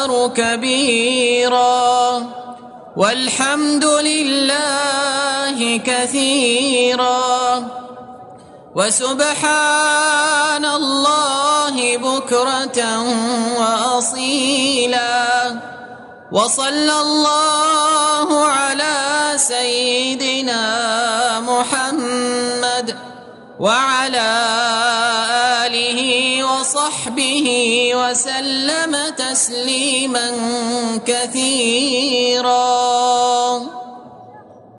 أكبر كبيرا والحمد لله كثيرا وسبحان الله بكرة وأصيلا وصلى الله على سيدنا محمد وعلى آله وصحبه وسلم تسليما كثيرا.